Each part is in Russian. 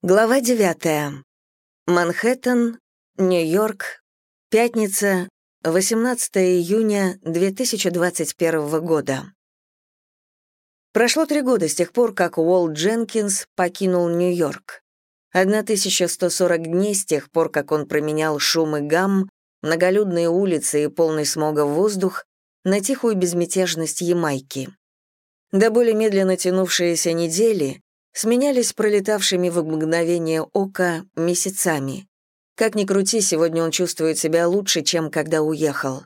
Глава 9. Манхэттен, Нью-Йорк, пятница, 18 июня 2021 года. Прошло три года с тех пор, как Уолт Дженкинс покинул Нью-Йорк. 1140 дней с тех пор, как он променял шум и гам, многолюдные улицы и полный смога воздух на тихую безмятежность Ямайки. До более медленно тянувшиеся недели сменялись пролетавшими в мгновение ока месяцами. Как ни крути, сегодня он чувствует себя лучше, чем когда уехал.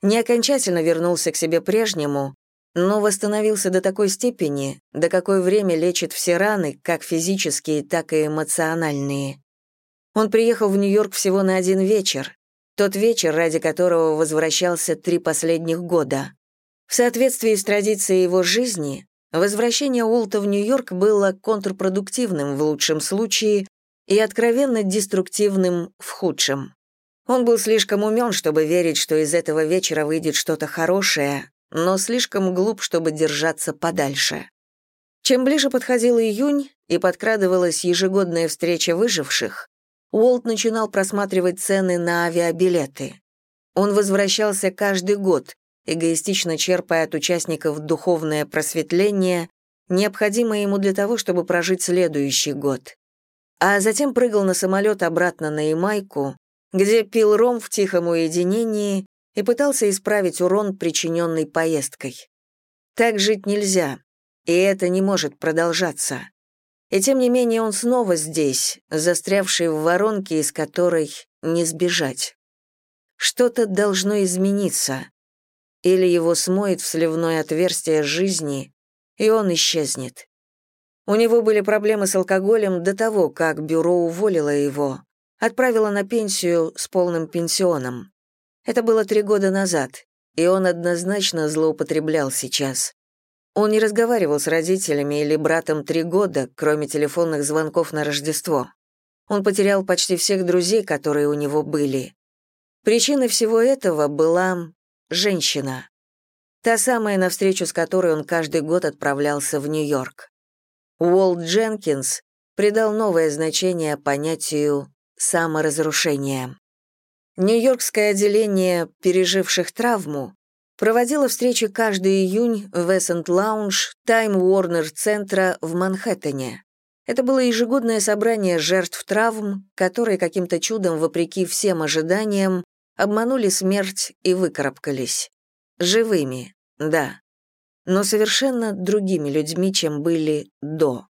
Не окончательно вернулся к себе прежнему, но восстановился до такой степени, до какой время лечит все раны, как физические, так и эмоциональные. Он приехал в Нью-Йорк всего на один вечер, тот вечер, ради которого возвращался три последних года. В соответствии с традицией его жизни, Возвращение Уолта в Нью-Йорк было контрпродуктивным в лучшем случае и откровенно деструктивным в худшем. Он был слишком умен, чтобы верить, что из этого вечера выйдет что-то хорошее, но слишком глуп, чтобы держаться подальше. Чем ближе подходил июнь и подкрадывалась ежегодная встреча выживших, Уолт начинал просматривать цены на авиабилеты. Он возвращался каждый год, эгоистично черпая от участников духовное просветление, необходимое ему для того, чтобы прожить следующий год. А затем прыгал на самолет обратно на Ямайку, где пил ром в тихом уединении и пытался исправить урон, причиненный поездкой. Так жить нельзя, и это не может продолжаться. И тем не менее он снова здесь, застрявший в воронке, из которой не сбежать. Что-то должно измениться или его смоет в сливное отверстие жизни, и он исчезнет. У него были проблемы с алкоголем до того, как бюро уволило его, отправило на пенсию с полным пенсионом. Это было три года назад, и он однозначно злоупотреблял сейчас. Он не разговаривал с родителями или братом три года, кроме телефонных звонков на Рождество. Он потерял почти всех друзей, которые у него были. Причиной всего этого была женщина. Та самая, на встречу с которой он каждый год отправлялся в Нью-Йорк. Уолт Дженкинс придал новое значение понятию саморазрушения. Нью-Йоркское отделение переживших травму проводило встречи каждый июнь в Эссент Лаунж Тайм Уорнер центра в Манхэттене. Это было ежегодное собрание жертв травм, которые каким-то чудом, вопреки всем ожиданиям, обманули смерть и выкарабкались. Живыми, да, но совершенно другими людьми, чем были до.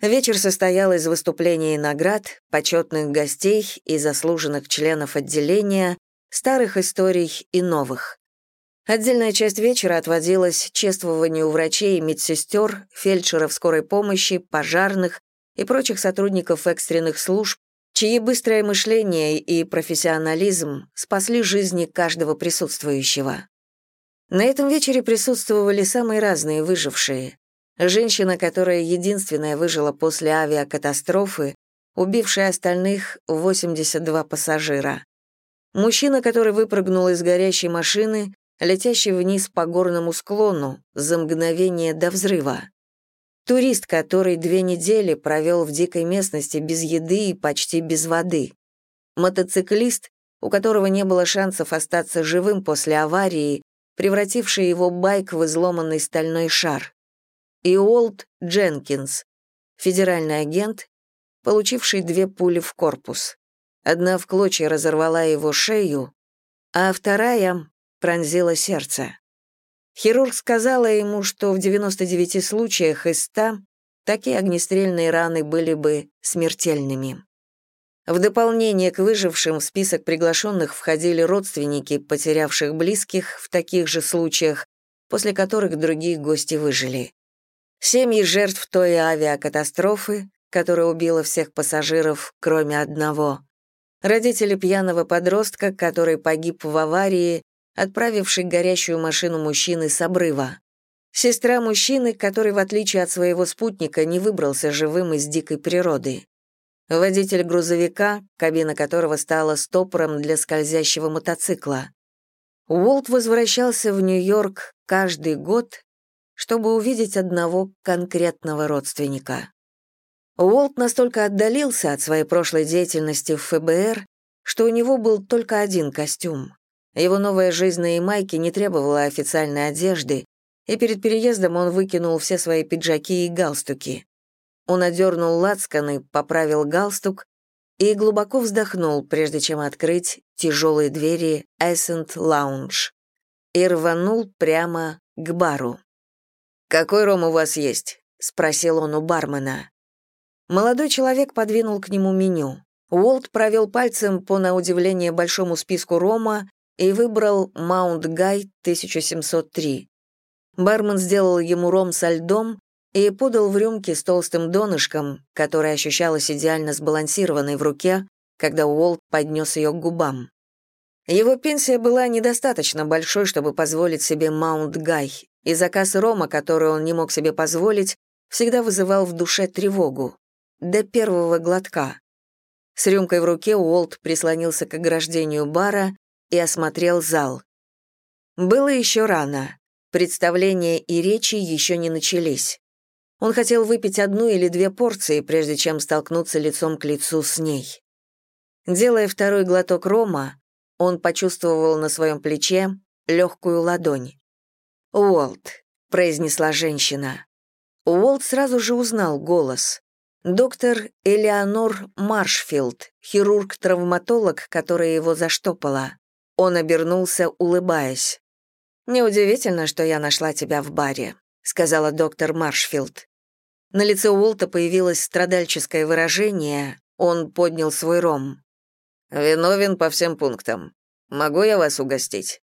Вечер состоял из выступлений наград, почетных гостей и заслуженных членов отделения, старых историй и новых. Отдельная часть вечера отводилась чествованию врачей и медсестер, фельдшеров скорой помощи, пожарных и прочих сотрудников экстренных служб, чьи быстрое мышление и профессионализм спасли жизни каждого присутствующего. На этом вечере присутствовали самые разные выжившие. Женщина, которая единственная выжила после авиакатастрофы, убившая остальных 82 пассажира. Мужчина, который выпрыгнул из горящей машины, летящий вниз по горному склону за мгновение до взрыва. Турист, который две недели провел в дикой местности без еды и почти без воды. Мотоциклист, у которого не было шансов остаться живым после аварии, превративший его байк в изломанный стальной шар. И Уолт Дженкинс, федеральный агент, получивший две пули в корпус. Одна в клочья разорвала его шею, а вторая пронзила сердце. Хирург сказала ему, что в 99 случаях из 100 такие огнестрельные раны были бы смертельными. В дополнение к выжившим в список приглашенных входили родственники, потерявших близких в таких же случаях, после которых другие гости выжили. Семьи жертв той авиакатастрофы, которая убила всех пассажиров, кроме одного. Родители пьяного подростка, который погиб в аварии, отправивший горящую машину мужчины с обрыва. Сестра мужчины, который, в отличие от своего спутника, не выбрался живым из дикой природы. Водитель грузовика, кабина которого стала стопором для скользящего мотоцикла. Уолт возвращался в Нью-Йорк каждый год, чтобы увидеть одного конкретного родственника. Уолт настолько отдалился от своей прошлой деятельности в ФБР, что у него был только один костюм. Его новая жизнь на Ямайке не требовала официальной одежды, и перед переездом он выкинул все свои пиджаки и галстуки. Он одернул лацканы, поправил галстук и глубоко вздохнул, прежде чем открыть тяжелые двери Essent Lounge, и рванул прямо к бару. «Какой ром у вас есть?» — спросил он у бармена. Молодой человек подвинул к нему меню. Уолт провел пальцем по, на удивление, большому списку рома и выбрал Mount Gay 1703. Бармен сделал ему ром со льдом и подал в рюмке с толстым донышком, которая ощущалась идеально сбалансированной в руке, когда Уолт поднес ее к губам. Его пенсия была недостаточно большой, чтобы позволить себе Mount Gay, и заказ рома, который он не мог себе позволить, всегда вызывал в душе тревогу. До первого глотка. С рюмкой в руке Уолт прислонился к ограждению бара и осмотрел зал. Было еще рано. Представления и речи еще не начались. Он хотел выпить одну или две порции, прежде чем столкнуться лицом к лицу с ней. Делая второй глоток рома, он почувствовал на своем плече легкую ладонь. «Уолт», — произнесла женщина. Уолт сразу же узнал голос. Доктор Элеонор Маршфилд, хирург-травматолог, которая его заштопала. Он обернулся, улыбаясь. «Неудивительно, что я нашла тебя в баре», — сказала доктор Маршфилд. На лице Уолта появилось страдальческое выражение, он поднял свой ром. «Виновен по всем пунктам. Могу я вас угостить?»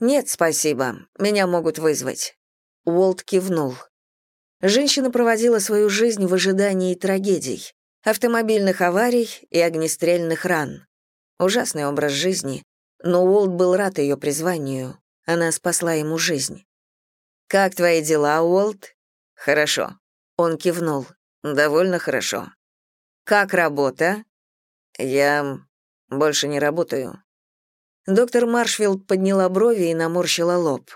«Нет, спасибо. Меня могут вызвать». Уолт кивнул. Женщина проводила свою жизнь в ожидании трагедий, автомобильных аварий и огнестрельных ран. Ужасный образ жизни, но Уолт был рад ее призванию. Она спасла ему жизнь. «Как твои дела, Уолт?» «Хорошо». Он кивнул. «Довольно хорошо». «Как работа?» «Я больше не работаю». Доктор Маршфилд подняла брови и наморщила лоб.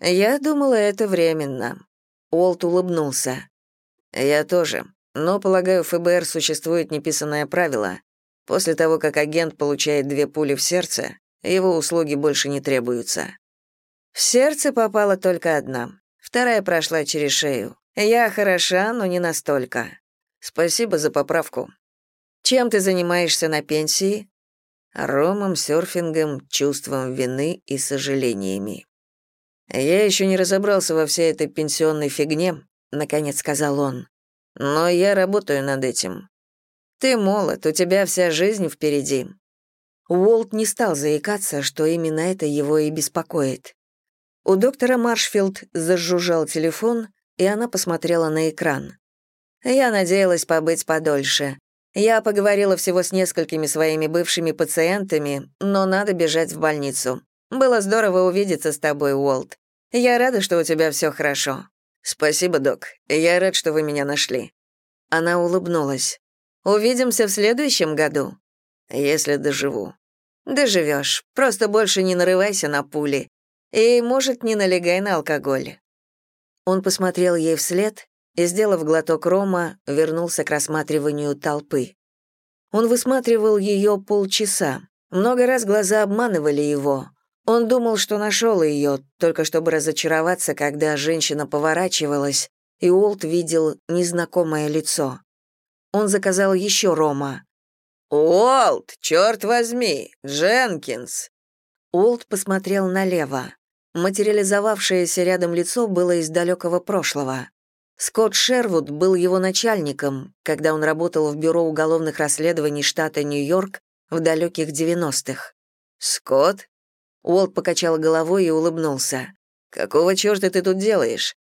«Я думала, это временно». Уолт улыбнулся. «Я тоже. Но, полагаю, в ФБР существует неписанное правило. После того, как агент получает две пули в сердце, его услуги больше не требуются». В сердце попала только одна. Вторая прошла через шею. Я хороша, но не настолько. Спасибо за поправку. Чем ты занимаешься на пенсии? ромом, серфингом, чувством вины и сожалениями. «Я еще не разобрался во всей этой пенсионной фигне», — наконец сказал он. «Но я работаю над этим. Ты молод, у тебя вся жизнь впереди». Уолт не стал заикаться, что именно это его и беспокоит. У доктора Маршфилд зажужжал телефон, и она посмотрела на экран. «Я надеялась побыть подольше. Я поговорила всего с несколькими своими бывшими пациентами, но надо бежать в больницу. Было здорово увидеться с тобой, Уолт. Я рада, что у тебя все хорошо. Спасибо, док. Я рад, что вы меня нашли. Она улыбнулась. Увидимся в следующем году, если доживу. Доживешь. Просто больше не нарывайся на пули. И, может, не налегай на алкоголь. Он посмотрел ей вслед и, сделав глоток рома, вернулся к рассматриванию толпы. Он высматривал ее полчаса. Много раз глаза обманывали его. Он думал, что нашел ее, только чтобы разочароваться, когда женщина поворачивалась, и Уолт видел незнакомое лицо. Он заказал еще рома. «Уолт, черт возьми! Дженкинс!» Уолт посмотрел налево. Материализовавшееся рядом лицо было из далекого прошлого. Скотт Шервуд был его начальником, когда он работал в Бюро уголовных расследований штата Нью-Йорк в далеких 90-х. «Скотт?» Уолт покачал головой и улыбнулся. «Какого черта ты тут делаешь?»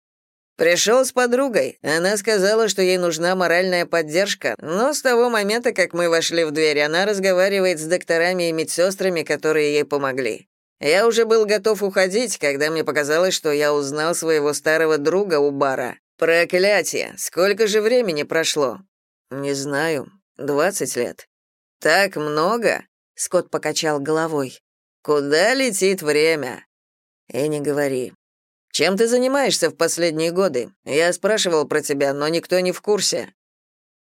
«Пришел с подругой. Она сказала, что ей нужна моральная поддержка, но с того момента, как мы вошли в дверь, она разговаривает с докторами и медсестрами, которые ей помогли. Я уже был готов уходить, когда мне показалось, что я узнал своего старого друга у бара. Проклятие! Сколько же времени прошло? Не знаю. Двадцать лет. Так много? Скотт покачал головой. Куда летит время? И не говори. Чем ты занимаешься в последние годы? Я спрашивал про тебя, но никто не в курсе.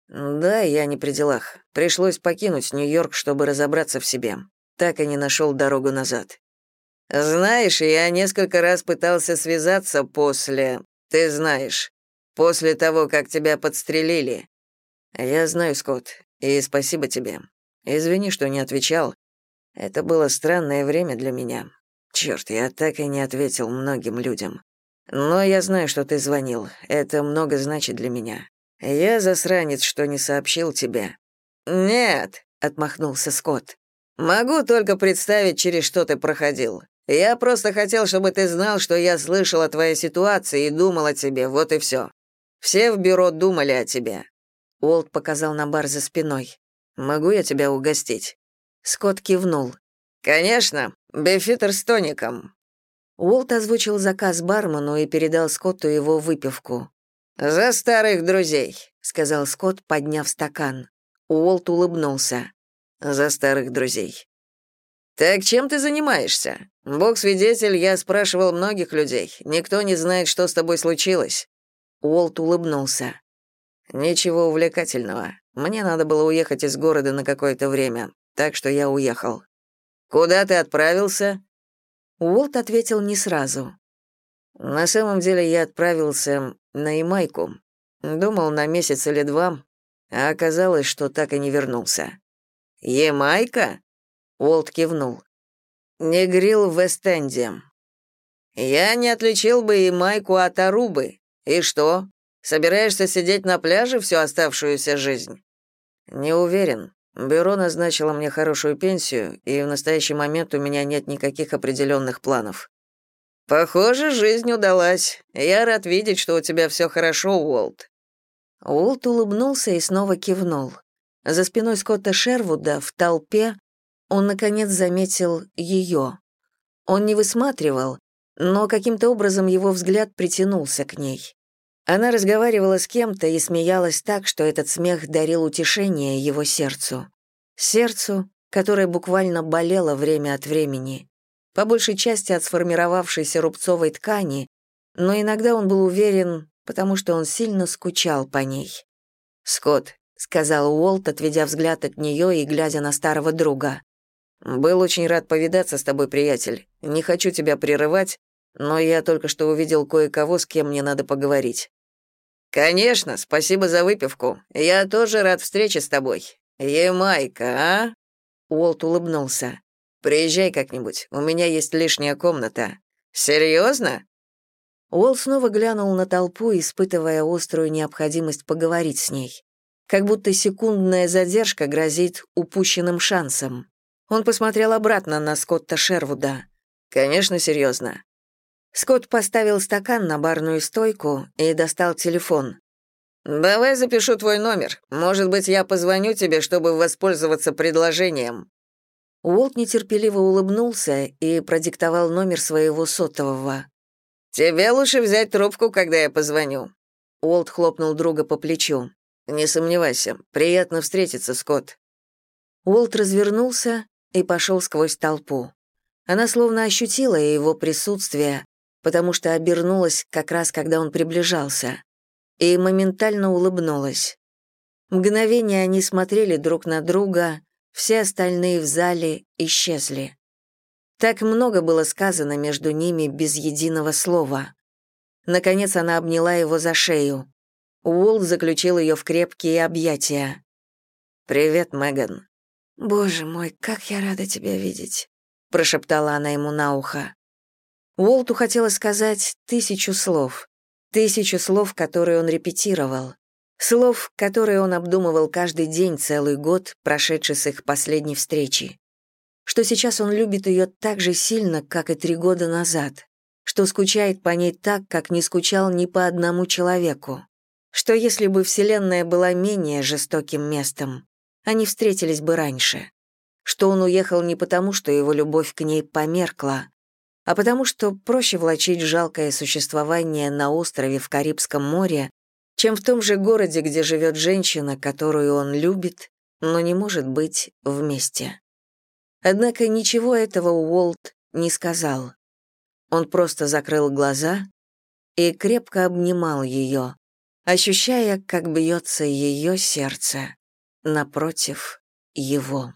Да, я не при делах. Пришлось покинуть Нью-Йорк, чтобы разобраться в себе. Так и не нашел дорогу назад. Знаешь, я несколько раз пытался связаться после... Ты знаешь, после того, как тебя подстрелили. Я знаю, Скотт, и спасибо тебе. Извини, что не отвечал. Это было странное время для меня. Черт, я так и не ответил многим людям. Но я знаю, что ты звонил. Это много значит для меня. Я засранец, что не сообщил тебе. Нет, отмахнулся Скотт. Могу только представить, через что ты проходил. Я просто хотел, чтобы ты знал, что я слышал о твоей ситуации и думал о тебе, вот и все. Все в бюро думали о тебе. Уолт показал на бар за спиной. Могу я тебя угостить? Скотт кивнул. Конечно, бифитер с тоником. Уолт озвучил заказ бармену и передал Скотту его выпивку. «За старых друзей», — сказал Скотт, подняв стакан. Уолт улыбнулся. «За старых друзей». «Так чем ты занимаешься? Бог-свидетель, я спрашивал многих людей. Никто не знает, что с тобой случилось». Уолт улыбнулся. «Ничего увлекательного. Мне надо было уехать из города на какое-то время, так что я уехал». «Куда ты отправился?» Уолт ответил не сразу. На самом деле я отправился на Ямайку. Думал на месяц или два, а оказалось, что так и не вернулся. Ямайка? Уолт кивнул. Не грил в Вест-Энде. Я не отличил бы Ямайку от Арубы. И что? Собираешься сидеть на пляже всю оставшуюся жизнь? Не уверен. Бюро назначило мне хорошую пенсию, и в настоящий момент у меня нет никаких определенных планов. Похоже, жизнь удалась. Я рад видеть, что у тебя все хорошо, Уолт. Уолт улыбнулся и снова кивнул. За спиной Скотта Шервуда в толпе он наконец заметил ее. Он не высматривал, но каким-то образом его взгляд притянулся к ней. Она разговаривала с кем-то и смеялась так, что этот смех дарил утешение его сердцу. Сердцу, которое буквально болело время от времени. По большей части от сформировавшейся рубцовой ткани, но иногда он был уверен, потому что он сильно скучал по ней. «Скотт», — сказал Уолт, отведя взгляд от нее и глядя на старого друга. «Был очень рад повидаться с тобой, приятель. Не хочу тебя прерывать, но я только что увидел кое-кого, с кем мне надо поговорить. Конечно, спасибо за выпивку. Я тоже рад встрече с тобой. Ямайка, а? Уолт улыбнулся. Приезжай как-нибудь. У меня есть лишняя комната. Серьезно? Уолт снова глянул на толпу, испытывая острую необходимость поговорить с ней. Как будто секундная задержка грозит упущенным шансом. Он посмотрел обратно на Скотта Шервуда. «Конечно, серьезно. Скотт поставил стакан на барную стойку и достал телефон. «Давай запишу твой номер. Может быть, я позвоню тебе, чтобы воспользоваться предложением». Уолт нетерпеливо улыбнулся и продиктовал номер своего сотового. «Тебе лучше взять трубку, когда я позвоню». Уолт хлопнул друга по плечу. «Не сомневайся. Приятно встретиться, Скотт». Уолт развернулся и пошел сквозь толпу. Она словно ощутила его присутствие, потому что обернулась как раз, когда он приближался, и моментально улыбнулась. Мгновение они смотрели друг на друга, все остальные в зале исчезли. Так много было сказано между ними без единого слова. Наконец она обняла его за шею. Уолт заключил ее в крепкие объятия. «Привет, Меган». «Боже мой, как я рада тебя видеть», — прошептала она ему на ухо. Уолту хотелось сказать тысячу слов, тысячу слов, которые он репетировал, слов, которые он обдумывал каждый день целый год, прошедший с их последней встречи. Что сейчас он любит ее так же сильно, как и три года назад, что скучает по ней так, как не скучал ни по одному человеку, что если бы Вселенная была менее жестоким местом, они встретились бы раньше, что он уехал не потому, что его любовь к ней померкла, а потому что проще влачить жалкое существование на острове в Карибском море, чем в том же городе, где живет женщина, которую он любит, но не может быть вместе. Однако ничего этого Уолт не сказал. Он просто закрыл глаза и крепко обнимал ее, ощущая, как бьется ее сердце напротив его.